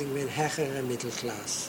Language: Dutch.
ik ben hegere middelglaas.